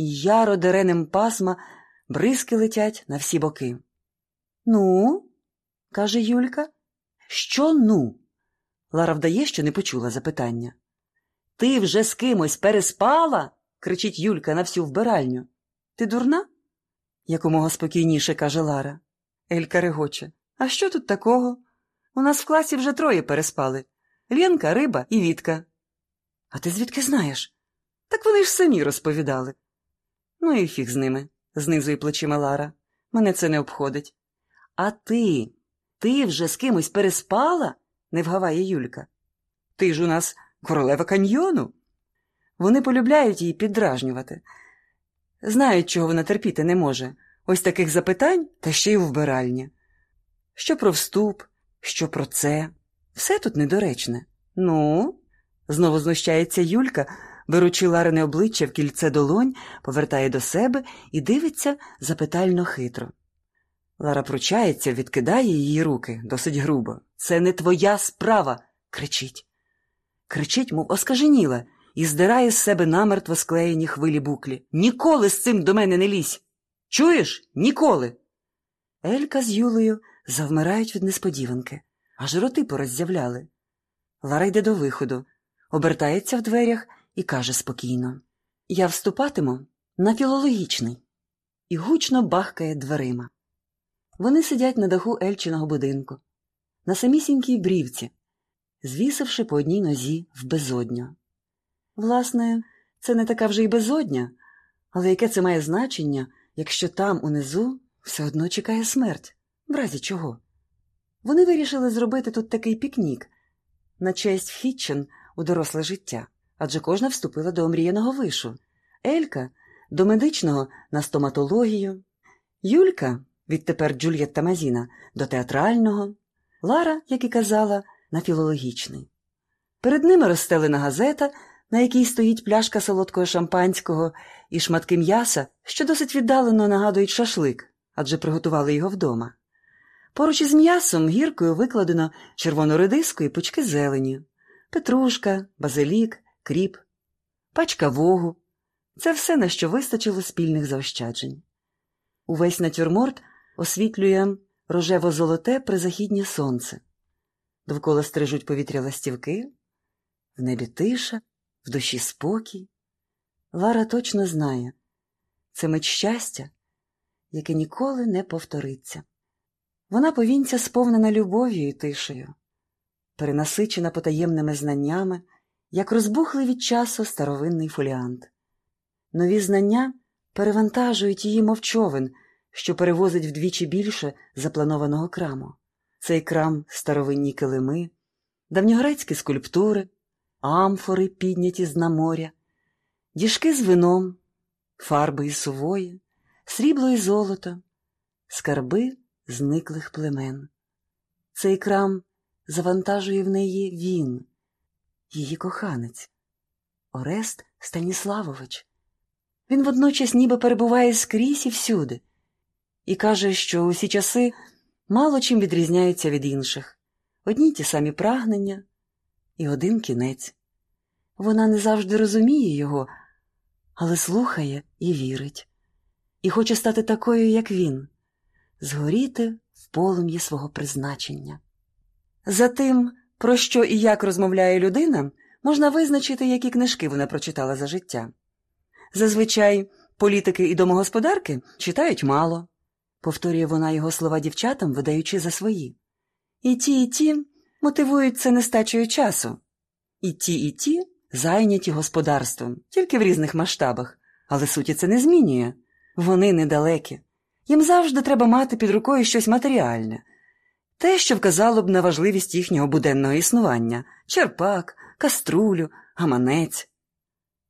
і яро деренем пасма бризки летять на всі боки. Ну, каже Юлька. Що ну? Лара вдає, що не почула запитання. Ти вже з кимось переспала? кричить Юлька на всю вбиральню. Ти дурна? якомога спокійніше каже Лара. Елька регоче. А що тут такого? У нас в класі вже троє переспали Ленка, риба і Вітка. А ти звідки знаєш? Так вони ж самі розповідали. Ну і фіг з ними, знизує плечима Лара. Мене це не обходить. А ти? Ти вже з кимось переспала? не вгаває Юлька. Ти ж у нас королева каньйону. Вони полюбляють її піддражнювати. Знають, чого вона терпіти не може. Ось таких запитань та ще й у вбиральні. Що про вступ, що про це. Все тут недоречне. Ну, знову знущається Юлька, беручи Ларине обличчя в кільце долонь, повертає до себе і дивиться запитально хитро. Лара пручається, відкидає її руки досить грубо. Це не твоя справа. кричить. Кричить, мов оскаженіла, і здирає з себе намертво склеєні хвилі буклі. Ніколи з цим до мене не лізь. Чуєш? Ніколи. Елька з Юлею завмирають від несподіванки, аж роти пороззявляли. Лара йде до виходу, обертається в дверях і каже спокійно Я вступатиму на філологічний і гучно бахкає дверима. Вони сидять на даху Ельчиного будинку, на самісінькій брівці, звісивши по одній нозі в безодню. Власне, це не така вже й безодня, але яке це має значення, якщо там унизу все одно чекає смерть, в разі чого? Вони вирішили зробити тут такий пікнік на честь вхідчин у доросле життя, адже кожна вступила до омріяного вишу Елька до медичного на стоматологію, Юлька відтепер Джульєтта Мазіна до театрального, Лара, як і казала, на філологічний. Перед ними розстелена газета, на якій стоїть пляшка солодкого шампанського і шматки м'яса, що досить віддалено нагадують шашлик, адже приготували його вдома. Поруч із м'ясом гіркою викладено червону редиску і пучки зелені, петрушка, базилік, кріп, пачка вогу. Це все, на що вистачило спільних заощаджень. Увесь натюрморт освітлює рожево-золоте призахіднє сонце. Довкола стрижуть повітря ластівки, в небі тиша, в душі спокій. Лара точно знає це мить щастя, яке ніколи не повториться. Вона повінця сповнена любов'ю і тишею, перенасичена потаємними знаннями, як розбухлий від часу старовинний фоліант. Нові знання перевантажують її мовчовин, що перевозить вдвічі більше запланованого краму. Цей крам старовинні килими, давньогрецькі скульптури, амфори, підняті з на моря, діжки з вином, фарби і сувої, срібло і золото, скарби зниклих племен. Цей крам завантажує в неї він, її коханець, Орест Станіславович. Він водночас ніби перебуває скрізь і всюди, і каже, що усі часи мало чим відрізняються від інших одні ті самі прагнення і один кінець. Вона не завжди розуміє його, але слухає і вірить, і хоче стати такою, як він, згоріти в полум'ї свого призначення. За тим, про що і як розмовляє людина, можна визначити, які книжки вона прочитала за життя. Зазвичай політики і домогосподарки читають мало, повторює вона його слова дівчатам, видаючи за свої. І ті, і ті мотивують це нестачею часу. І ті, і ті зайняті господарством, тільки в різних масштабах, але суті це не змінює. Вони недалекі. Їм завжди треба мати під рукою щось матеріальне, те, що вказало б на важливість їхнього буденного існування черпак, каструлю, гаманець.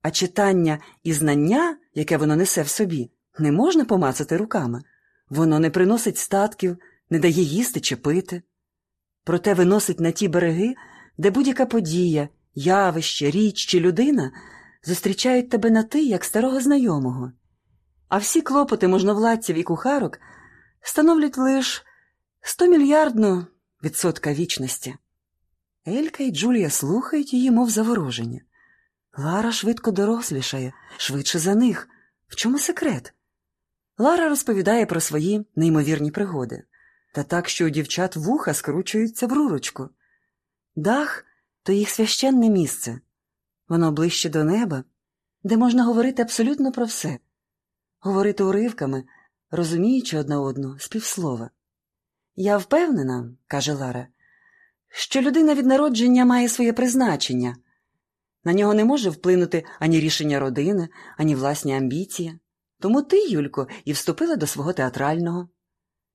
А читання і знання, яке воно несе в собі, не можна помацати руками. Воно не приносить статків, не дає їсти чи пити. Проте виносить на ті береги, де будь-яка подія, явище, річ чи людина зустрічають тебе на ти, як старого знайомого. А всі клопоти можновладців і кухарок становлять лише стомільярдну відсотка вічності. Елька і Джулія слухають її, мов завороження. Лара швидко дорослішає, швидше за них, В чому секрет? Лара розповідає про свої неймовірні пригоди, та так, що у дівчат вуха скручуються в рурочку. Дах то їх священне місце, воно ближче до неба, де можна говорити абсолютно про все, говорити уривками, розуміючи одна одну з півслова. Я впевнена, каже Лара, що людина від народження має своє призначення. На нього не може вплинути ані рішення родини, ані власні амбіції. Тому ти, Юлько, і вступила до свого театрального.